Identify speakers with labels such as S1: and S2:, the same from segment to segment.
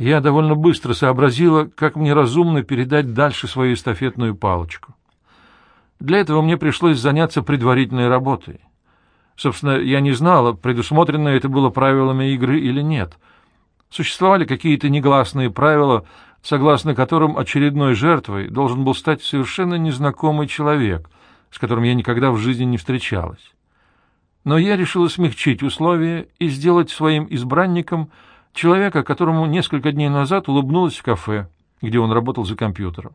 S1: Я довольно быстро сообразила, как мне разумно передать дальше свою эстафетную палочку. Для этого мне пришлось заняться предварительной работой. Собственно, я не знала, предусмотрено это было правилами игры или нет. Существовали какие-то негласные правила, согласно которым очередной жертвой должен был стать совершенно незнакомый человек, с которым я никогда в жизни не встречалась. Но я решила смягчить условия и сделать своим избранником человека, которому несколько дней назад улыбнулась в кафе, где он работал за компьютером.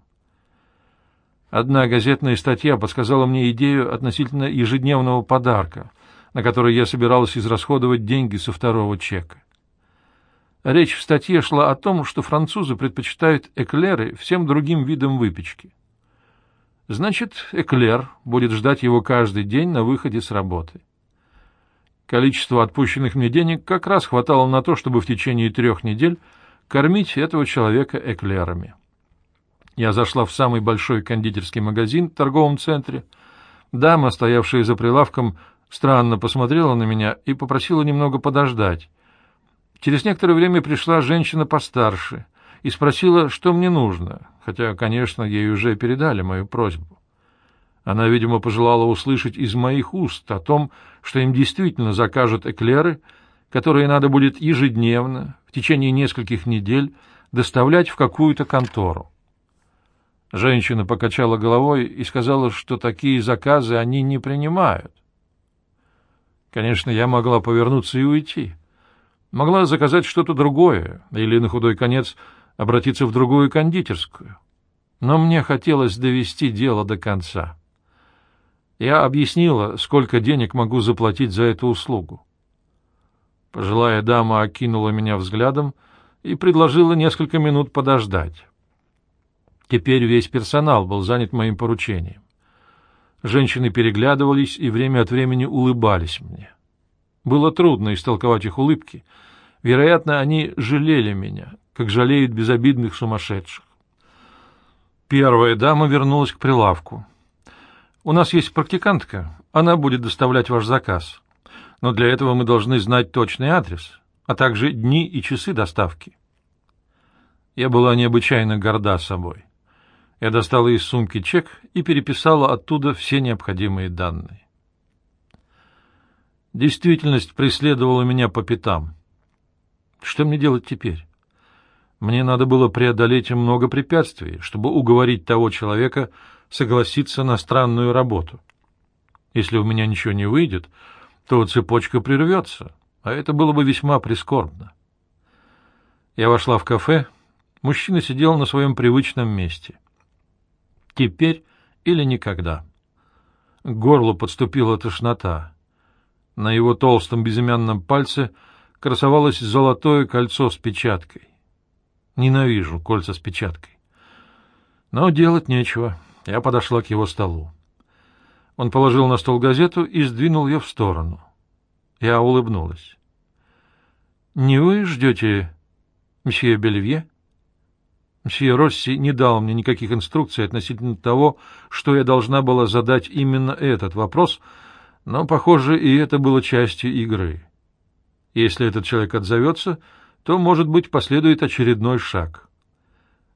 S1: Одна газетная статья подсказала мне идею относительно ежедневного подарка, на который я собиралась израсходовать деньги со второго чека. Речь в статье шла о том, что французы предпочитают эклеры всем другим видам выпечки. Значит, эклер будет ждать его каждый день на выходе с работы. Количество отпущенных мне денег как раз хватало на то, чтобы в течение трех недель кормить этого человека эклерами. Я зашла в самый большой кондитерский магазин в торговом центре. Дама, стоявшая за прилавком, странно посмотрела на меня и попросила немного подождать, Через некоторое время пришла женщина постарше и спросила, что мне нужно, хотя, конечно, ей уже передали мою просьбу. Она, видимо, пожелала услышать из моих уст о том, что им действительно закажут эклеры, которые надо будет ежедневно, в течение нескольких недель, доставлять в какую-то контору. Женщина покачала головой и сказала, что такие заказы они не принимают. Конечно, я могла повернуться и уйти. Могла заказать что-то другое или, на худой конец, обратиться в другую кондитерскую. Но мне хотелось довести дело до конца. Я объяснила, сколько денег могу заплатить за эту услугу. Пожилая дама окинула меня взглядом и предложила несколько минут подождать. Теперь весь персонал был занят моим поручением. Женщины переглядывались и время от времени улыбались мне. Было трудно истолковать их улыбки — Вероятно, они жалели меня, как жалеют безобидных сумасшедших. Первая дама вернулась к прилавку. «У нас есть практикантка, она будет доставлять ваш заказ. Но для этого мы должны знать точный адрес, а также дни и часы доставки». Я была необычайно горда собой. Я достала из сумки чек и переписала оттуда все необходимые данные. Действительность преследовала меня по пятам. Что мне делать теперь? Мне надо было преодолеть много препятствий, чтобы уговорить того человека согласиться на странную работу. Если у меня ничего не выйдет, то цепочка прервется, а это было бы весьма прискорбно. Я вошла в кафе. Мужчина сидел на своем привычном месте. Теперь или никогда. К горлу подступила тошнота. На его толстом безымянном пальце — красовалось золотое кольцо с печаткой. Ненавижу кольца с печаткой. Но делать нечего. Я подошла к его столу. Он положил на стол газету и сдвинул ее в сторону. Я улыбнулась. — Не вы ждете мсье Бельвье? Мсье Росси не дал мне никаких инструкций относительно того, что я должна была задать именно этот вопрос, но, похоже, и это было частью игры. Если этот человек отзовется, то, может быть, последует очередной шаг.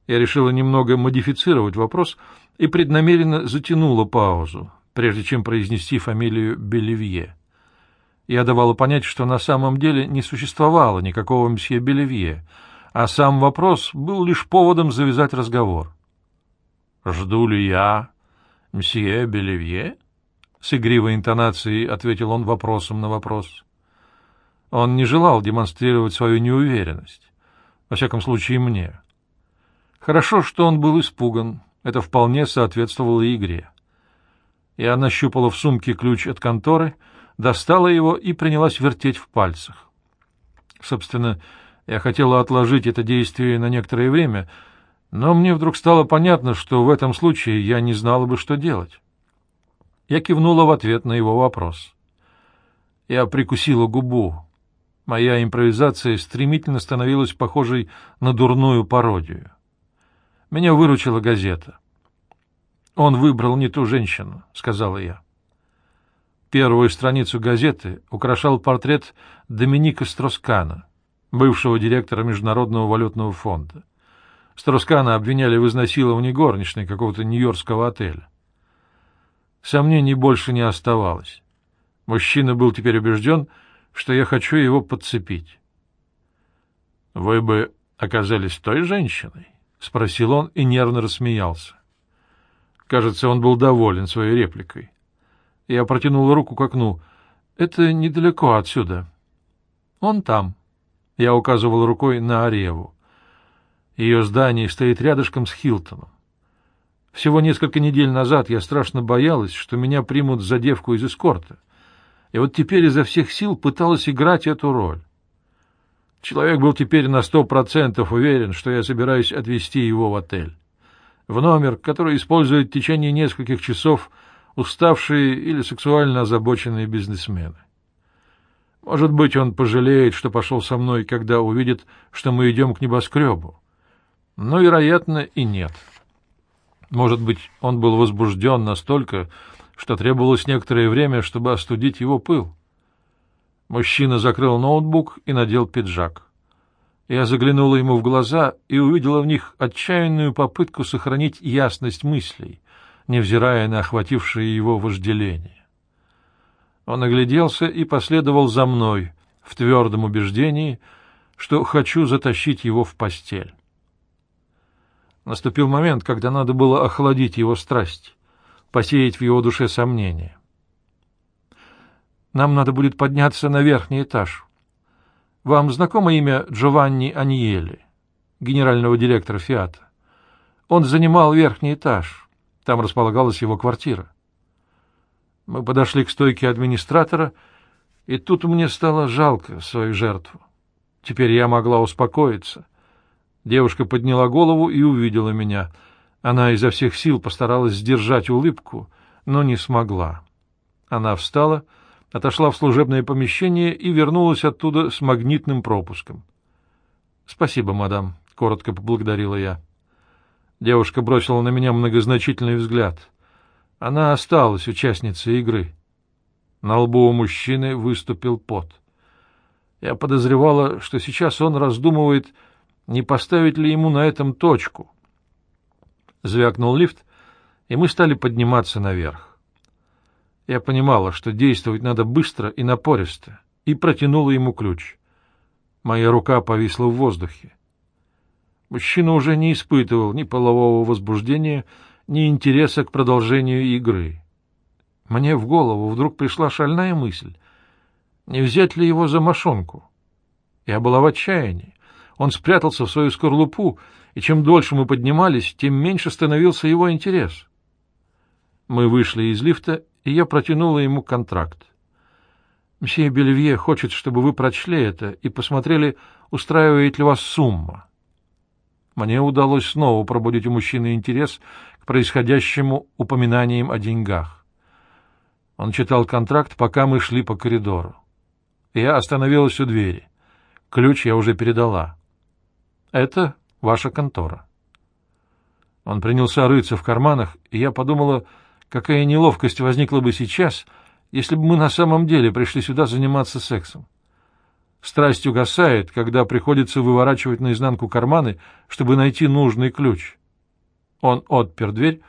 S1: Я решила немного модифицировать вопрос и преднамеренно затянула паузу, прежде чем произнести фамилию Белевье. Я давала понять, что на самом деле не существовало никакого мсье Белевье, а сам вопрос был лишь поводом завязать разговор. «Жду ли я мсье Белевье?» С игривой интонацией ответил он вопросом на вопрос. Он не желал демонстрировать свою неуверенность. Во всяком случае, мне. Хорошо, что он был испуган. Это вполне соответствовало игре. Я нащупала в сумке ключ от конторы, достала его и принялась вертеть в пальцах. Собственно, я хотела отложить это действие на некоторое время, но мне вдруг стало понятно, что в этом случае я не знала бы, что делать. Я кивнула в ответ на его вопрос. Я прикусила губу. Моя импровизация стремительно становилась похожей на дурную пародию. Меня выручила газета. «Он выбрал не ту женщину», — сказала я. Первую страницу газеты украшал портрет Доминика Строскана. бывшего директора Международного валютного фонда. Строскана обвиняли в изнасиловании горничной какого-то нью-йоркского отеля. Сомнений больше не оставалось. Мужчина был теперь убежден, что я хочу его подцепить. — Вы бы оказались той женщиной? — спросил он и нервно рассмеялся. Кажется, он был доволен своей репликой. Я протянул руку к окну. — Это недалеко отсюда. — Он там. Я указывал рукой на Ареву. Ее здание стоит рядышком с Хилтоном. Всего несколько недель назад я страшно боялась, что меня примут за девку из эскорта. И вот теперь изо всех сил пыталась играть эту роль. Человек был теперь на сто процентов уверен, что я собираюсь отвезти его в отель. В номер, который используют в течение нескольких часов уставшие или сексуально озабоченные бизнесмены. Может быть, он пожалеет, что пошел со мной, когда увидит, что мы идем к небоскребу. Но, вероятно, и нет. Может быть, он был возбужден настолько, что требовалось некоторое время, чтобы остудить его пыл. Мужчина закрыл ноутбук и надел пиджак. Я заглянула ему в глаза и увидела в них отчаянную попытку сохранить ясность мыслей, невзирая на охватившее его вожделение. Он огляделся и последовал за мной в твердом убеждении, что хочу затащить его в постель. Наступил момент, когда надо было охладить его страсть, посеять в его душе сомнения. Нам надо будет подняться на верхний этаж. Вам знакомо имя Джованни Аньели, генерального директора «Фиата»? Он занимал верхний этаж. Там располагалась его квартира. Мы подошли к стойке администратора, и тут мне стало жалко свою жертву. Теперь я могла успокоиться. Девушка подняла голову и увидела меня. Она изо всех сил постаралась сдержать улыбку, но не смогла. Она встала, отошла в служебное помещение и вернулась оттуда с магнитным пропуском. — Спасибо, мадам, — коротко поблагодарила я. Девушка бросила на меня многозначительный взгляд. Она осталась участницей игры. На лбу у мужчины выступил пот. Я подозревала, что сейчас он раздумывает, не поставить ли ему на этом точку. Звякнул лифт, и мы стали подниматься наверх. Я понимала, что действовать надо быстро и напористо, и протянула ему ключ. Моя рука повисла в воздухе. Мужчина уже не испытывал ни полового возбуждения, ни интереса к продолжению игры. Мне в голову вдруг пришла шальная мысль. Не взять ли его за мошонку? Я была в отчаянии. Он спрятался в свою скорлупу, и чем дольше мы поднимались, тем меньше становился его интерес. Мы вышли из лифта, и я протянула ему контракт. Мсье Бельвье хочет, чтобы вы прочли это и посмотрели, устраивает ли вас сумма. Мне удалось снова пробудить у мужчины интерес к происходящему упоминаниям о деньгах. Он читал контракт, пока мы шли по коридору. Я остановилась у двери. Ключ я уже передала. Это ваша контора. Он принялся рыться в карманах, и я подумала, какая неловкость возникла бы сейчас, если бы мы на самом деле пришли сюда заниматься сексом. Страсть угасает, когда приходится выворачивать наизнанку карманы, чтобы найти нужный ключ. Он отпер дверь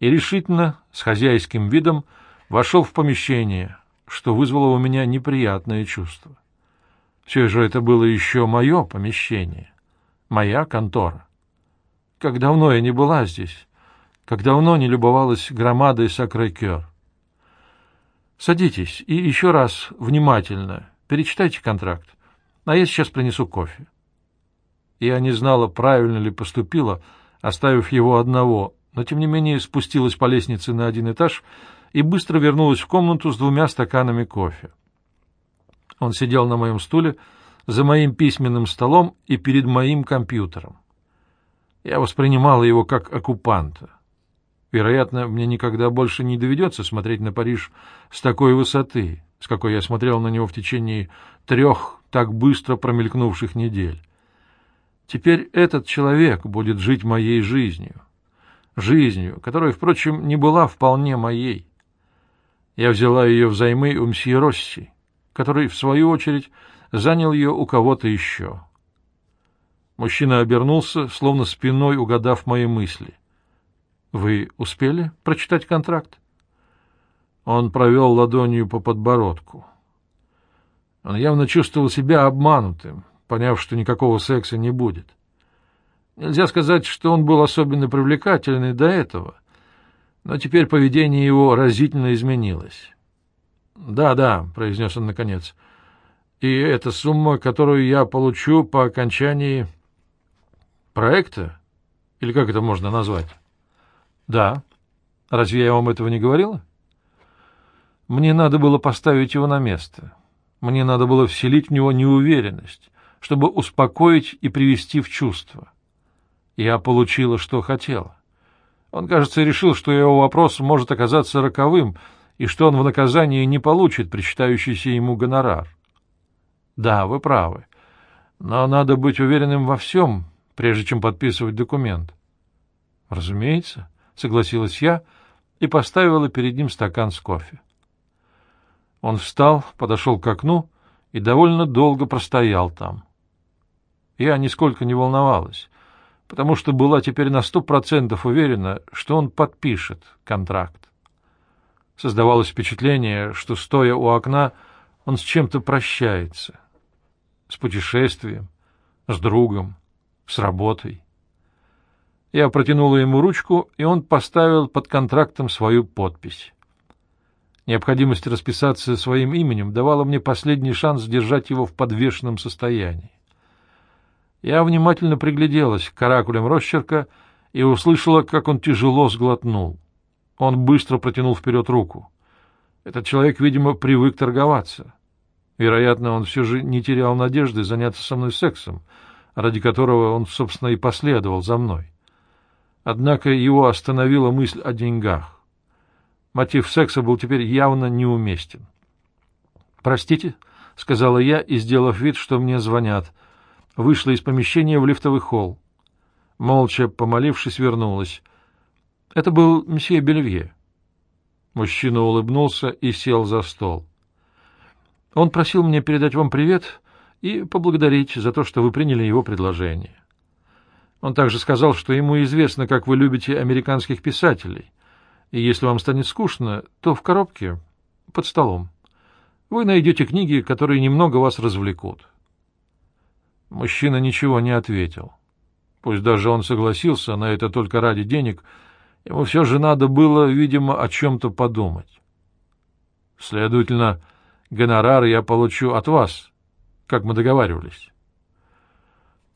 S1: и решительно, с хозяйским видом, вошел в помещение, что вызвало у меня неприятное чувство. Все же это было еще мое помещение, моя контора. Как давно я не была здесь, как давно не любовалась громадой Сакрекер. Садитесь и еще раз внимательно перечитайте контракт а я сейчас принесу кофе. Я не знала, правильно ли поступила, оставив его одного, но тем не менее спустилась по лестнице на один этаж и быстро вернулась в комнату с двумя стаканами кофе. Он сидел на моем стуле, за моим письменным столом и перед моим компьютером. Я воспринимала его как оккупанта. Вероятно, мне никогда больше не доведется смотреть на Париж с такой высоты, с какой я смотрел на него в течение трех так быстро промелькнувших недель. Теперь этот человек будет жить моей жизнью. Жизнью, которая, впрочем, не была вполне моей. Я взяла ее взаймы у мсье Росси, который, в свою очередь, занял ее у кого-то еще. Мужчина обернулся, словно спиной угадав мои мысли. — Вы успели прочитать контракт? Он провел ладонью по подбородку. Он явно чувствовал себя обманутым, поняв, что никакого секса не будет. Нельзя сказать, что он был особенно привлекательный до этого, но теперь поведение его разительно изменилось. «Да, да», — произнес он наконец, — «и эта сумма, которую я получу по окончании проекта, или как это можно назвать?» «Да. Разве я вам этого не говорила?» «Мне надо было поставить его на место. Мне надо было вселить в него неуверенность, чтобы успокоить и привести в чувство. Я получила, что хотела. Он, кажется, решил, что его вопрос может оказаться роковым, и что он в наказании не получит причитающийся ему гонорар. Да, вы правы. Но надо быть уверенным во всем, прежде чем подписывать документ. Разумеется, согласилась я и поставила перед ним стакан с кофе. Он встал, подошел к окну и довольно долго простоял там. Я нисколько не волновалась, потому что была теперь на сто процентов уверена, что он подпишет контракт. Создавалось впечатление, что, стоя у окна, он с чем-то прощается. С путешествием, с другом, с работой. Я протянула ему ручку, и он поставил под контрактом свою подпись. Необходимость расписаться своим именем давала мне последний шанс держать его в подвешенном состоянии. Я внимательно пригляделась к каракулям росчерка и услышала, как он тяжело сглотнул. Он быстро протянул вперед руку. Этот человек, видимо, привык торговаться. Вероятно, он все же не терял надежды заняться со мной сексом, ради которого он, собственно, и последовал за мной. Однако его остановила мысль о деньгах. Мотив секса был теперь явно неуместен. «Простите», — сказала я и, сделав вид, что мне звонят, вышла из помещения в лифтовый холл. Молча, помолившись, вернулась. Это был месье Бельвье. Мужчина улыбнулся и сел за стол. Он просил меня передать вам привет и поблагодарить за то, что вы приняли его предложение. Он также сказал, что ему известно, как вы любите американских писателей, и если вам станет скучно, то в коробке под столом вы найдете книги, которые немного вас развлекут. Мужчина ничего не ответил. Пусть даже он согласился на это только ради денег, ему все же надо было, видимо, о чем-то подумать. Следовательно, гонорар я получу от вас, как мы договаривались.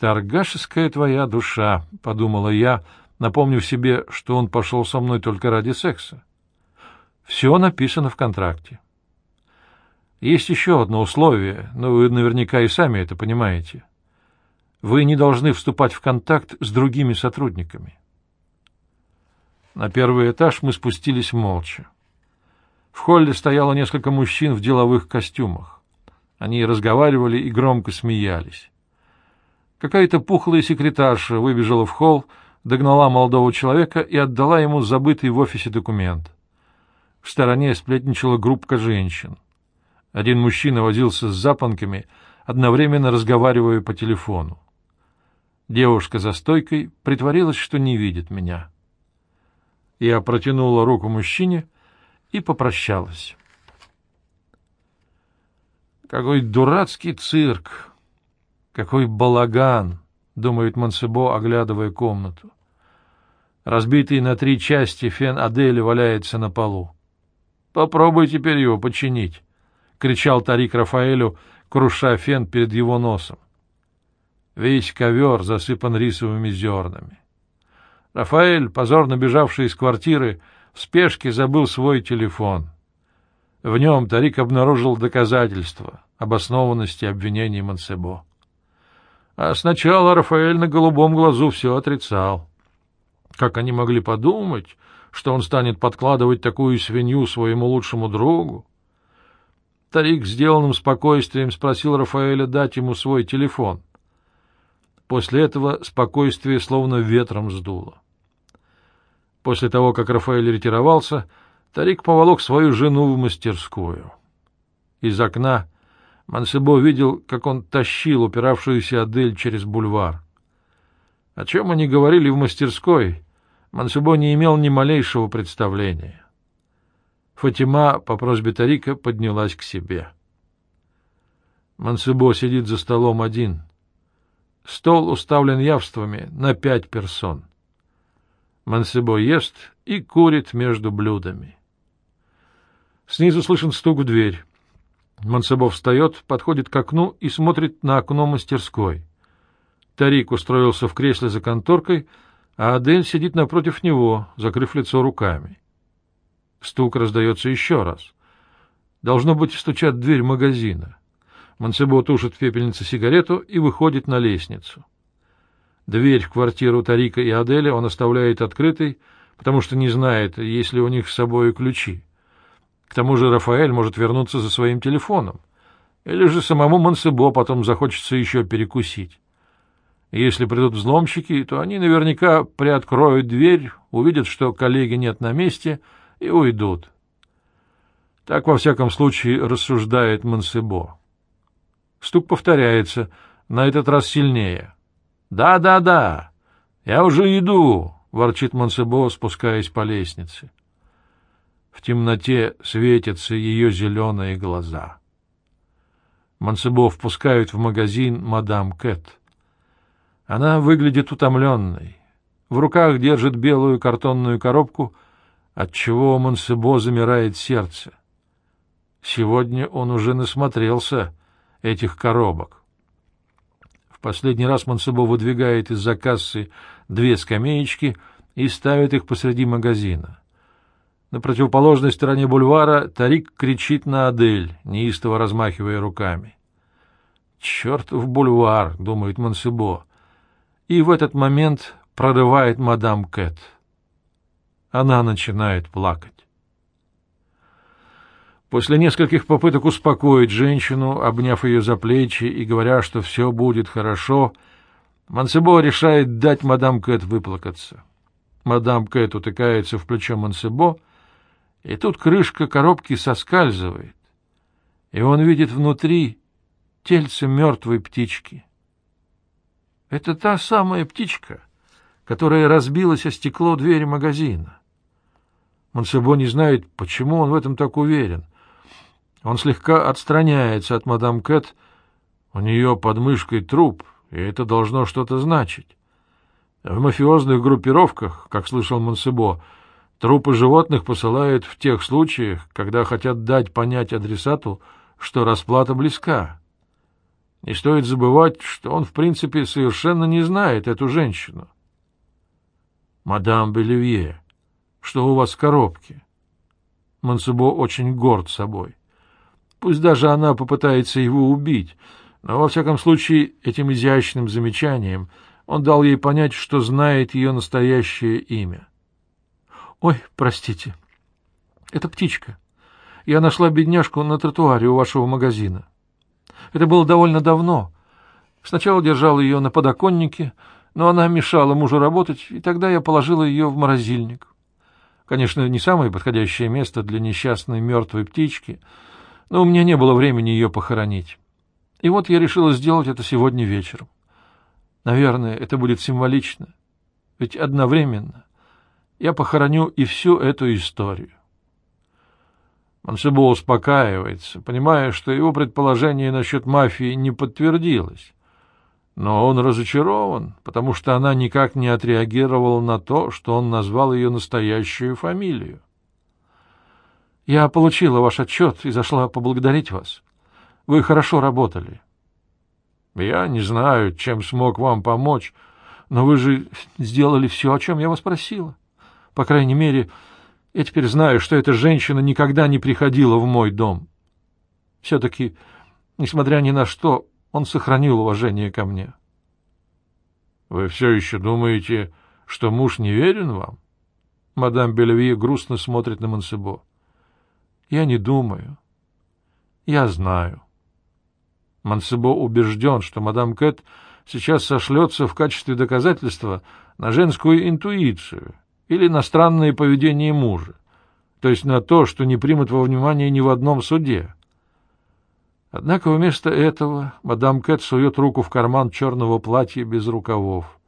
S1: «Торгашеская твоя душа», — подумала я, — напомнив себе, что он пошел со мной только ради секса. Все написано в контракте. Есть еще одно условие, но вы наверняка и сами это понимаете. Вы не должны вступать в контакт с другими сотрудниками. На первый этаж мы спустились молча. В холле стояло несколько мужчин в деловых костюмах. Они разговаривали и громко смеялись. Какая-то пухлая секретарша выбежала в холл, догнала молодого человека и отдала ему забытый в офисе документ. В стороне сплетничала группка женщин. Один мужчина возился с запонками, одновременно разговаривая по телефону. Девушка за стойкой притворилась, что не видит меня. Я протянула руку мужчине и попрощалась. Какой дурацкий цирк! Какой балаган! — думает Монсебо, оглядывая комнату. Разбитый на три части фен Адели валяется на полу. «Попробуй теперь его починить», — кричал Тарик Рафаэлю, круша фен перед его носом. Весь ковер засыпан рисовыми зернами. Рафаэль, позорно бежавший из квартиры, в спешке забыл свой телефон. В нем Тарик обнаружил доказательства обоснованности обвинений Монсебо. А сначала Рафаэль на голубом глазу все отрицал. Как они могли подумать, что он станет подкладывать такую свинью своему лучшему другу? Тарик сделанным спокойствием спросил Рафаэля дать ему свой телефон. После этого спокойствие словно ветром сдуло. После того, как Рафаэль ретировался, Тарик поволок свою жену в мастерскую. Из окна Мансебо видел, как он тащил упиравшуюся Адель через бульвар. О чем они говорили в мастерской, Мансубо не имел ни малейшего представления. Фатима по просьбе Тарика поднялась к себе. Мансубо сидит за столом один. Стол уставлен явствами на пять персон. Мансебо ест и курит между блюдами. Снизу слышен стук в дверь. Мансебо встает, подходит к окну и смотрит на окно мастерской. Тарик устроился в кресле за конторкой, а Адель сидит напротив него, закрыв лицо руками. Стук раздается еще раз. Должно быть, стучат в дверь магазина. Мансебо тушит в пепельнице сигарету и выходит на лестницу. Дверь в квартиру Тарика и Аделя он оставляет открытой, потому что не знает, есть ли у них с собой ключи. К тому же Рафаэль может вернуться за своим телефоном. Или же самому Мансебо потом захочется еще перекусить. Если придут взломщики, то они наверняка приоткроют дверь, увидят, что коллеги нет на месте, и уйдут. Так, во всяком случае, рассуждает Мансебо. Стук повторяется, на этот раз сильнее. «Да, да, да, я уже иду», — ворчит Монсебо, спускаясь по лестнице. В темноте светятся ее зеленые глаза. Монсебо впускают в магазин мадам Кэт. Она выглядит утомленной. В руках держит белую картонную коробку, отчего у Монсебо замирает сердце. Сегодня он уже насмотрелся этих коробок последний раз Монсебо выдвигает из-за кассы две скамеечки и ставит их посреди магазина. На противоположной стороне бульвара Тарик кричит на Адель, неистово размахивая руками. «Чертов бульвар!» — думает Монсебо. И в этот момент прорывает мадам Кэт. Она начинает плакать. После нескольких попыток успокоить женщину, обняв ее за плечи и говоря, что все будет хорошо, Мансебо решает дать мадам Кэт выплакаться. Мадам Кэт утыкается в плечо Мансебо, и тут крышка коробки соскальзывает, и он видит внутри тельце мертвой птички. Это та самая птичка, которая разбилась о стекло двери магазина. Мансебо не знает, почему он в этом так уверен. Он слегка отстраняется от мадам Кэт. У нее под мышкой труп, и это должно что-то значить. В мафиозных группировках, как слышал Монсебо, трупы животных посылают в тех случаях, когда хотят дать понять адресату, что расплата близка. Не стоит забывать, что он, в принципе, совершенно не знает эту женщину. «Мадам Белевье, что у вас в коробке?» Монсебо очень горд собой. Пусть даже она попытается его убить, но, во всяком случае, этим изящным замечанием он дал ей понять, что знает ее настоящее имя. — Ой, простите, это птичка. Я нашла бедняжку на тротуаре у вашего магазина. Это было довольно давно. Сначала держал ее на подоконнике, но она мешала мужу работать, и тогда я положила ее в морозильник. Конечно, не самое подходящее место для несчастной мертвой птички — но у меня не было времени ее похоронить. И вот я решила сделать это сегодня вечером. Наверное, это будет символично, ведь одновременно я похороню и всю эту историю. Мансебо успокаивается, понимая, что его предположение насчет мафии не подтвердилось. Но он разочарован, потому что она никак не отреагировала на то, что он назвал ее настоящую фамилию. Я получила ваш отчет и зашла поблагодарить вас. Вы хорошо работали. Я не знаю, чем смог вам помочь, но вы же сделали все, о чем я вас просила. По крайней мере, я теперь знаю, что эта женщина никогда не приходила в мой дом. Все-таки, несмотря ни на что, он сохранил уважение ко мне. Вы все еще думаете, что муж не верен вам? Мадам Белевье грустно смотрит на Монсебо. Я не думаю. Я знаю. Мансебо убежден, что мадам Кэт сейчас сошлется в качестве доказательства на женскую интуицию или на странное поведение мужа, то есть на то, что не примут во внимание ни в одном суде. Однако вместо этого мадам Кэт сует руку в карман черного платья без рукавов.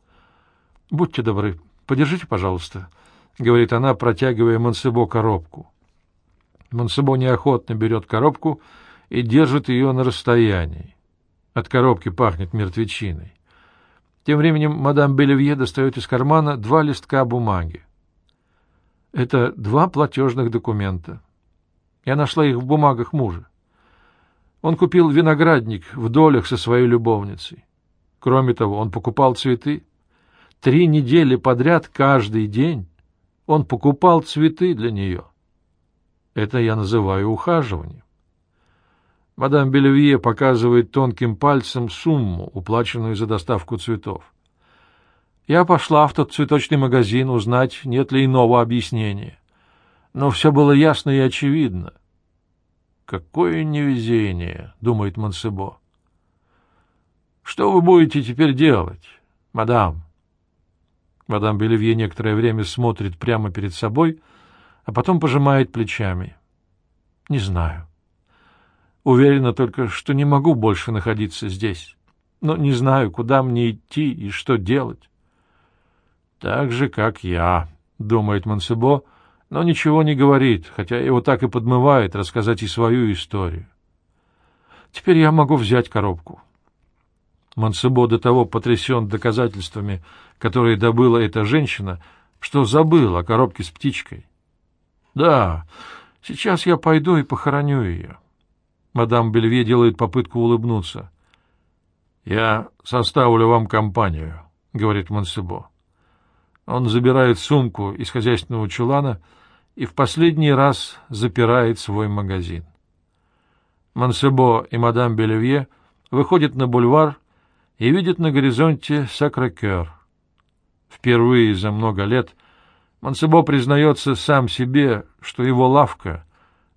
S1: «Будьте добры, подержите, пожалуйста», — говорит она, протягивая Монсебо коробку. Монсебо неохотно берет коробку и держит ее на расстоянии. От коробки пахнет мертвечиной. Тем временем мадам Белевье достает из кармана два листка бумаги. Это два платежных документа. Я нашла их в бумагах мужа. Он купил виноградник в долях со своей любовницей. Кроме того, он покупал цветы. Три недели подряд каждый день он покупал цветы для нее. Это я называю ухаживанием. Мадам Белевье показывает тонким пальцем сумму, уплаченную за доставку цветов. Я пошла в тот цветочный магазин узнать, нет ли иного объяснения. Но все было ясно и очевидно. «Какое невезение!» — думает Монсебо. «Что вы будете теперь делать, мадам?» Мадам Белевье некоторое время смотрит прямо перед собой, а потом пожимает плечами. «Не знаю. Уверена только, что не могу больше находиться здесь, но не знаю, куда мне идти и что делать». «Так же, как я», — думает Монсебо, но ничего не говорит, хотя его так и подмывает рассказать и свою историю. «Теперь я могу взять коробку». Монсебо до того потрясен доказательствами, которые добыла эта женщина, что забыл о коробке с птичкой. «Да, сейчас я пойду и похороню ее». Мадам Бельве делает попытку улыбнуться. «Я составлю вам компанию», — говорит Монсебо. Он забирает сумку из хозяйственного чулана и в последний раз запирает свой магазин. Монсебо и мадам Белевье выходят на бульвар и видят на горизонте Сакрекер. Впервые за много лет Монсебо признается сам себе, что его лавка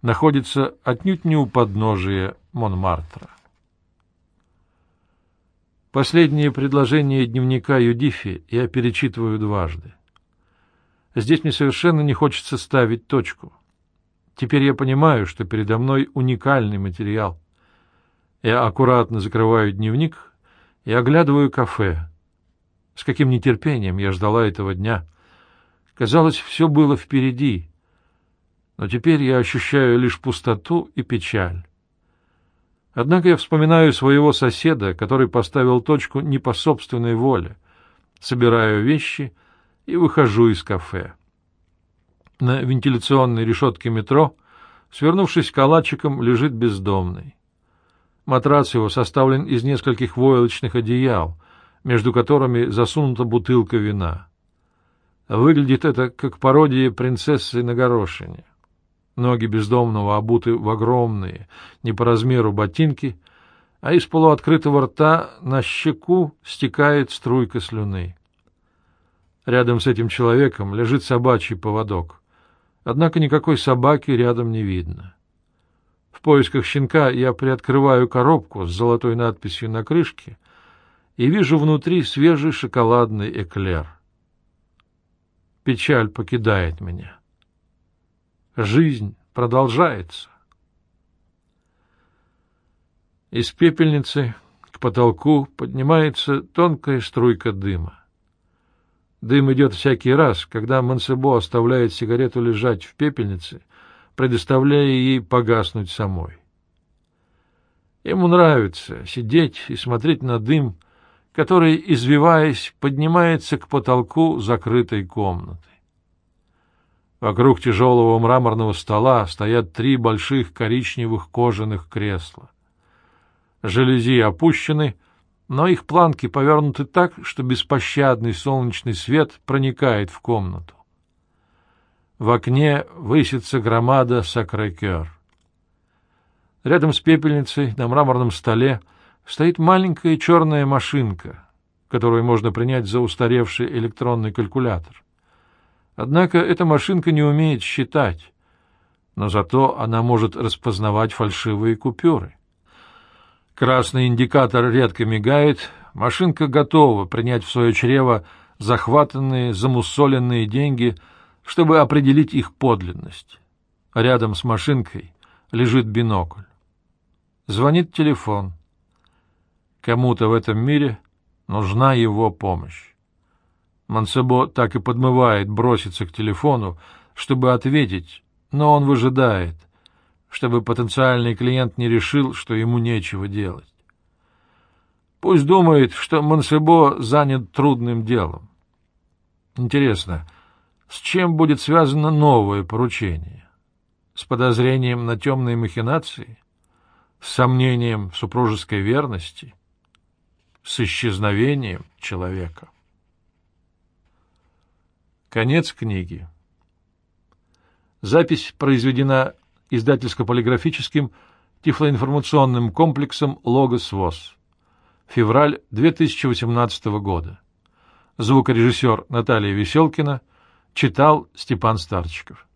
S1: находится отнюдь не у подножия Монмартра. Последнее предложение дневника Юдифи я перечитываю дважды. Здесь мне совершенно не хочется ставить точку. Теперь я понимаю, что передо мной уникальный материал. Я аккуратно закрываю дневник и оглядываю кафе. С каким нетерпением я ждала этого дня. Казалось, все было впереди. Но теперь я ощущаю лишь пустоту и печаль. Однако я вспоминаю своего соседа, который поставил точку не по собственной воле. Собираю вещи и выхожу из кафе. На вентиляционной решетке метро, свернувшись калачиком, лежит бездомный. Матрац его составлен из нескольких войлочных одеял, между которыми засунута бутылка вина. Выглядит это как пародия принцессы на горошине. Ноги бездомного обуты в огромные, не по размеру ботинки, а из полуоткрытого рта на щеку стекает струйка слюны. Рядом с этим человеком лежит собачий поводок. Однако никакой собаки рядом не видно. В поисках щенка я приоткрываю коробку с золотой надписью на крышке и вижу внутри свежий шоколадный эклер. Печаль покидает меня. Жизнь продолжается. Из пепельницы к потолку поднимается тонкая струйка дыма. Дым идет всякий раз, когда Мансебо оставляет сигарету лежать в пепельнице, предоставляя ей погаснуть самой. Ему нравится сидеть и смотреть на дым, который, извиваясь, поднимается к потолку закрытой комнаты. Вокруг тяжелого мраморного стола стоят три больших коричневых кожаных кресла. Жалюзи опущены, но их планки повернуты так, что беспощадный солнечный свет проникает в комнату. В окне высится громада сакрекер. Рядом с пепельницей на мраморном столе стоит маленькая черная машинка, которую можно принять за устаревший электронный калькулятор. Однако эта машинка не умеет считать, но зато она может распознавать фальшивые купюры. Красный индикатор редко мигает, машинка готова принять в свое чрево захватанные, замусоленные деньги, чтобы определить их подлинность. Рядом с машинкой лежит бинокль. Звонит телефон. Кому-то в этом мире нужна его помощь. Мансебо так и подмывает броситься к телефону, чтобы ответить, но он выжидает, чтобы потенциальный клиент не решил, что ему нечего делать. Пусть думает, что Мансебо занят трудным делом. Интересно, с чем будет связано новое поручение? С подозрением на темные махинации? С сомнением в супружеской верности? С исчезновением человека? Конец книги. Запись произведена издательско-полиграфическим тифлоинформационным комплексом «Логос ВОЗ». Февраль 2018 года. Звукорежиссер Наталья Веселкина читал Степан Старчиков.